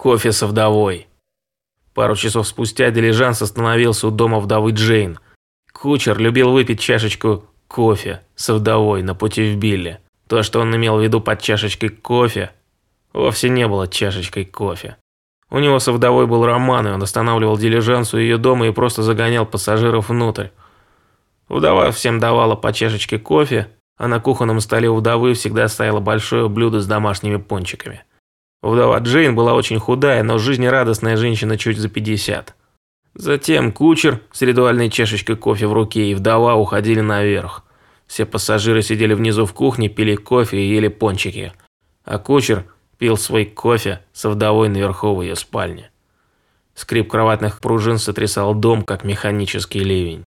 кофе со вдовой. Пару часов спустя дилижанс остановился у дома вдовы Джейн. Кучер любил выпить чашечку кофе со вдовой на пути в Билли. То, что он имел в виду под чашечкой кофе, вовсе не было чашечкой кофе. У него со вдовой был роман, и он останавливал дилижанс у ее дома и просто загонял пассажиров внутрь. Вдова всем давала по чашечке кофе, а на кухонном столе у вдовы всегда стояло большое блюдо с домашними пончиками. Вдова Джейн была очень худая, но жизнерадостная женщина чуть за 50. Затем кучер с ритуальной чашечкой кофе в руке и вдова уходили наверх. Все пассажиры сидели внизу в кухне, пили кофе и ели пончики. А кучер пил свой кофе со вдовой наверху в ее спальне. Скрип кроватных пружин сотрясал дом, как механический ливень.